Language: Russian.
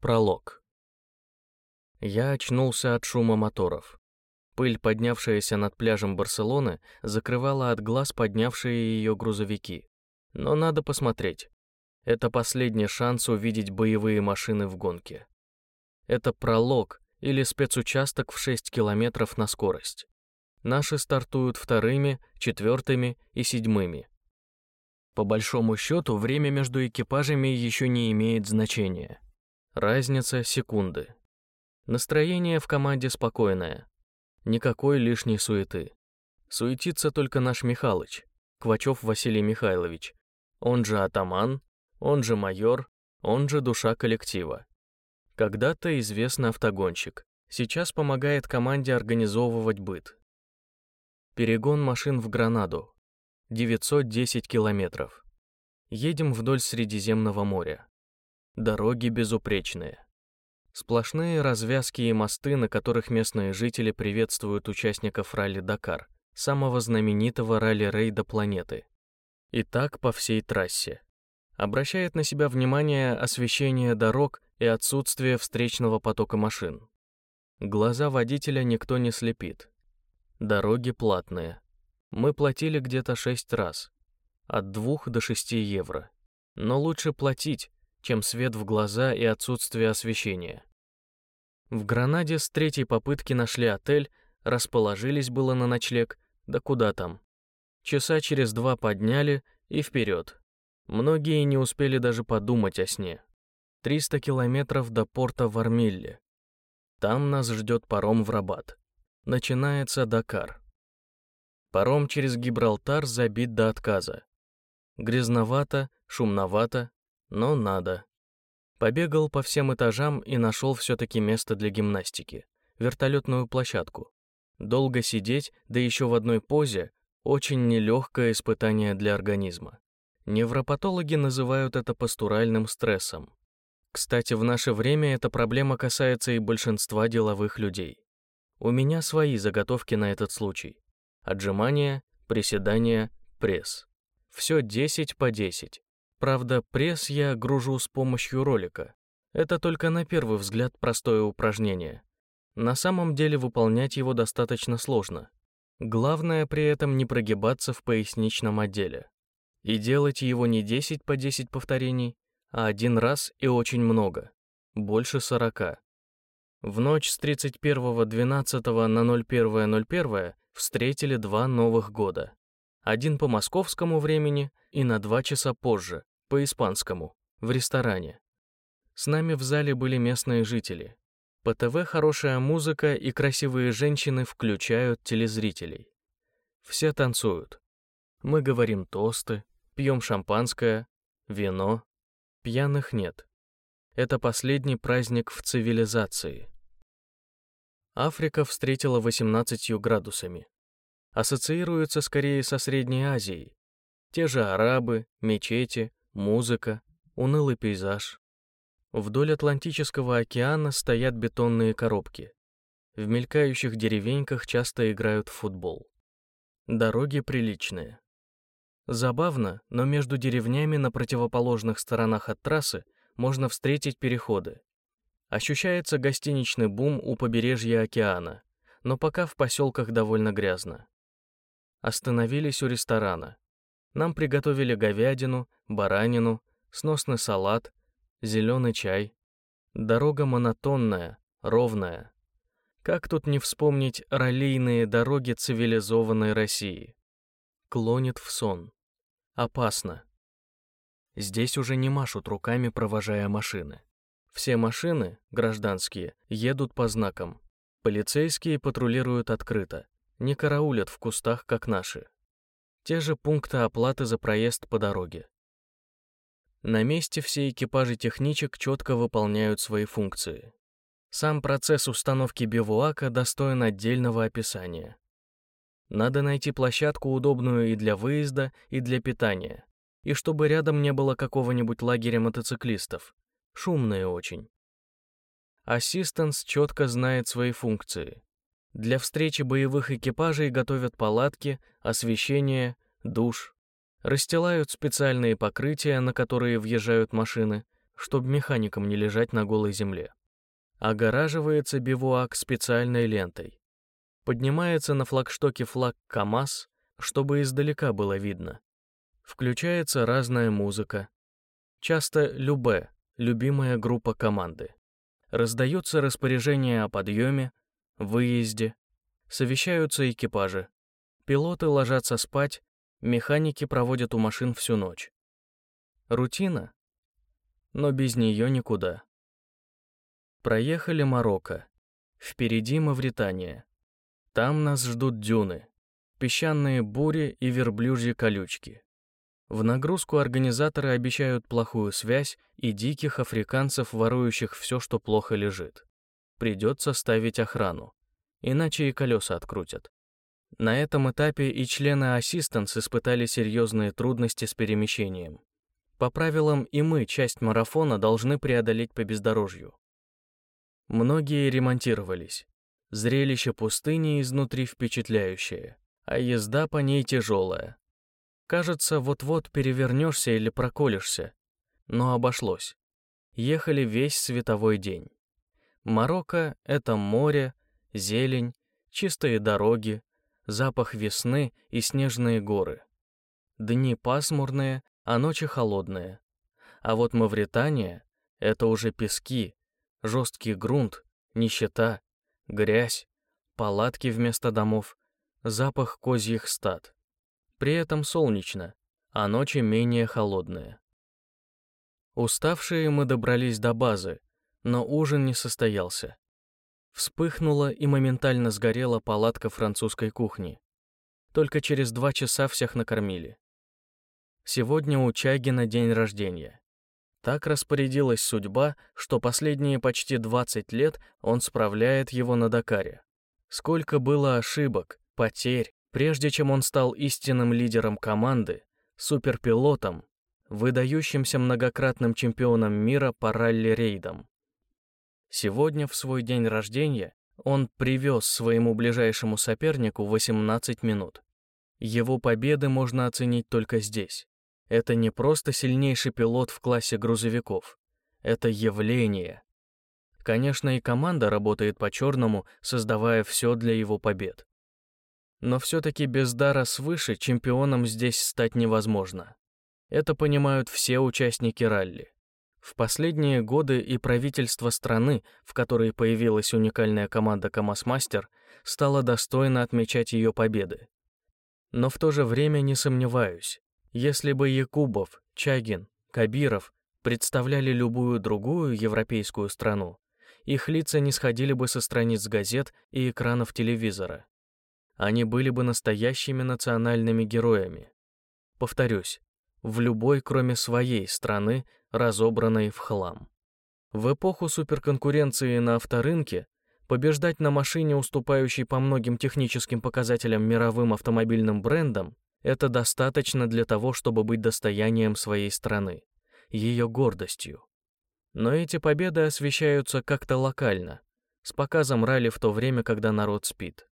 Пролог. Я очнулся от шума моторов. Пыль, поднявшаяся над пляжем Барселоны, закрывала от глаз поднявшие ее грузовики. Но надо посмотреть. Это последний шанс увидеть боевые машины в гонке. Это пролог или спецучасток в 6 километров на скорость. Наши стартуют вторыми, четвертыми и седьмыми. По большому счету, время между экипажами еще не имеет значения. Разница секунды. Настроение в команде спокойное. Никакой лишней суеты. Суетится только наш Михалыч, Квачев Василий Михайлович. Он же атаман, он же майор, он же душа коллектива. Когда-то известный автогонщик. Сейчас помогает команде организовывать быт. Перегон машин в Гранаду. 910 километров. Едем вдоль Средиземного моря. Дороги безупречные. Сплошные развязки и мосты, на которых местные жители приветствуют участников ралли-Дакар, самого знаменитого ралли-рейда планеты. И так по всей трассе. Обращает на себя внимание освещение дорог и отсутствие встречного потока машин. Глаза водителя никто не слепит. Дороги платные. Мы платили где-то 6 раз. От 2 до 6 евро. Но лучше платить, чем свет в глаза и отсутствие освещения. В Гранаде с третьей попытки нашли отель, расположились было на ночлег, да куда там. Часа через два подняли и вперед. Многие не успели даже подумать о сне. 300 километров до порта в Армилле. Там нас ждет паром в Рабат. Начинается Дакар. Паром через Гибралтар забит до отказа. Грязновато, шумновато, но надо. Побегал по всем этажам и нашел все-таки место для гимнастики, вертолетную площадку. Долго сидеть, да еще в одной позе, очень нелегкое испытание для организма. Невропатологи называют это постуральным стрессом. Кстати, в наше время эта проблема касается и большинства деловых людей. У меня свои заготовки на этот случай. Отжимания, приседания, пресс. Все 10 по 10. Правда, пресс я гружу с помощью ролика. Это только на первый взгляд простое упражнение. На самом деле выполнять его достаточно сложно. Главное при этом не прогибаться в поясничном отделе. И делать его не 10 по 10 повторений, а один раз и очень много, больше 40. В ночь с 31.12 на 01.01 встретили два новых года. Один по московскому времени и на два часа позже, по испанскому, в ресторане. С нами в зале были местные жители. По ТВ хорошая музыка и красивые женщины включают телезрителей. Все танцуют. Мы говорим тосты, пьем шампанское, вино. Пьяных нет. Это последний праздник в цивилизации. Африка встретила 18 градусами. Ассоциируется скорее со Средней Азией. Те же арабы, мечети, музыка, унылый пейзаж. Вдоль Атлантического океана стоят бетонные коробки. В мелькающих деревеньках часто играют в футбол. Дороги приличные. Забавно, но между деревнями на противоположных сторонах от трассы можно встретить переходы. Ощущается гостиничный бум у побережья океана, но пока в поселках довольно грязно. Остановились у ресторана. Нам приготовили говядину, баранину, сносный салат, зеленый чай. Дорога монотонная, ровная. Как тут не вспомнить раллийные дороги цивилизованной России? Клонит в сон. Опасно. Здесь уже не машут руками, провожая машины. Все машины, гражданские, едут по знакам. Полицейские патрулируют открыто, не караулят в кустах, как наши. Те же пункты оплаты за проезд по дороге. На месте все экипажи техничек четко выполняют свои функции. Сам процесс установки бивуака достоин отдельного описания. Надо найти площадку, удобную и для выезда, и для питания, и чтобы рядом не было какого-нибудь лагеря мотоциклистов, шумные очень. Ассистенс четко знает свои функции. Для встречи боевых экипажей готовят палатки, освещение, душ. Расстилают специальные покрытия, на которые въезжают машины, чтобы механикам не лежать на голой земле. Огораживается бивуак специальной лентой. Поднимается на флагштоке флаг КАМАЗ, чтобы издалека было видно. Включается разная музыка. Часто любе, любимая группа команды. Раздаются распоряжения о подъеме, выезде, совещаются экипажи. Пилоты ложатся спать, механики проводят у машин всю ночь. Рутина? Но без нее никуда. Проехали Марокко. Впереди Мавритания. Там нас ждут дюны, песчаные бури и верблюжьи колючки. В нагрузку организаторы обещают плохую связь и диких африканцев, ворующих все, что плохо лежит. Придется ставить охрану, иначе и колеса открутят. На этом этапе и члены ассистенс испытали серьезные трудности с перемещением. По правилам и мы часть марафона должны преодолеть по бездорожью. Многие ремонтировались. Зрелище пустыни изнутри впечатляющее, а езда по ней тяжелая. Кажется, вот-вот перевернешься или проколешься. Но обошлось. Ехали весь световой день. Марокко — это море, зелень, чистые дороги, запах весны и снежные горы. Дни пасмурные, а ночи холодные. А вот Мавритания — это уже пески, жесткий грунт, нищета, грязь, палатки вместо домов, запах козьих стад. При этом солнечно, а ночи менее холодные. Уставшие мы добрались до базы, но ужин не состоялся. Вспыхнула и моментально сгорела палатка французской кухни. Только через два часа всех накормили. Сегодня у Чагина день рождения. Так распорядилась судьба, что последние почти 20 лет он справляет его на Дакаре. Сколько было ошибок, потерь, прежде чем он стал истинным лидером команды, суперпилотом, выдающимся многократным чемпионом мира по ралли-рейдам. Сегодня, в свой день рождения, он привез своему ближайшему сопернику 18 минут. Его победы можно оценить только здесь. Это не просто сильнейший пилот в классе грузовиков. Это явление. Конечно, и команда работает по-черному, создавая все для его побед. Но все-таки без дара свыше чемпионом здесь стать невозможно. Это понимают все участники ралли. В последние годы и правительство страны, в которой появилась уникальная команда КамАЗ-Мастер, стало достойно отмечать ее победы. Но в то же время не сомневаюсь, если бы Якубов, Чагин, Кабиров представляли любую другую европейскую страну, их лица не сходили бы со страниц газет и экранов телевизора. Они были бы настоящими национальными героями. Повторюсь, в любой, кроме своей страны, разобранной в хлам. В эпоху суперконкуренции на авторынке побеждать на машине, уступающей по многим техническим показателям мировым автомобильным брендам, это достаточно для того, чтобы быть достоянием своей страны, ее гордостью. Но эти победы освещаются как-то локально, с показом ралли в то время, когда народ спит.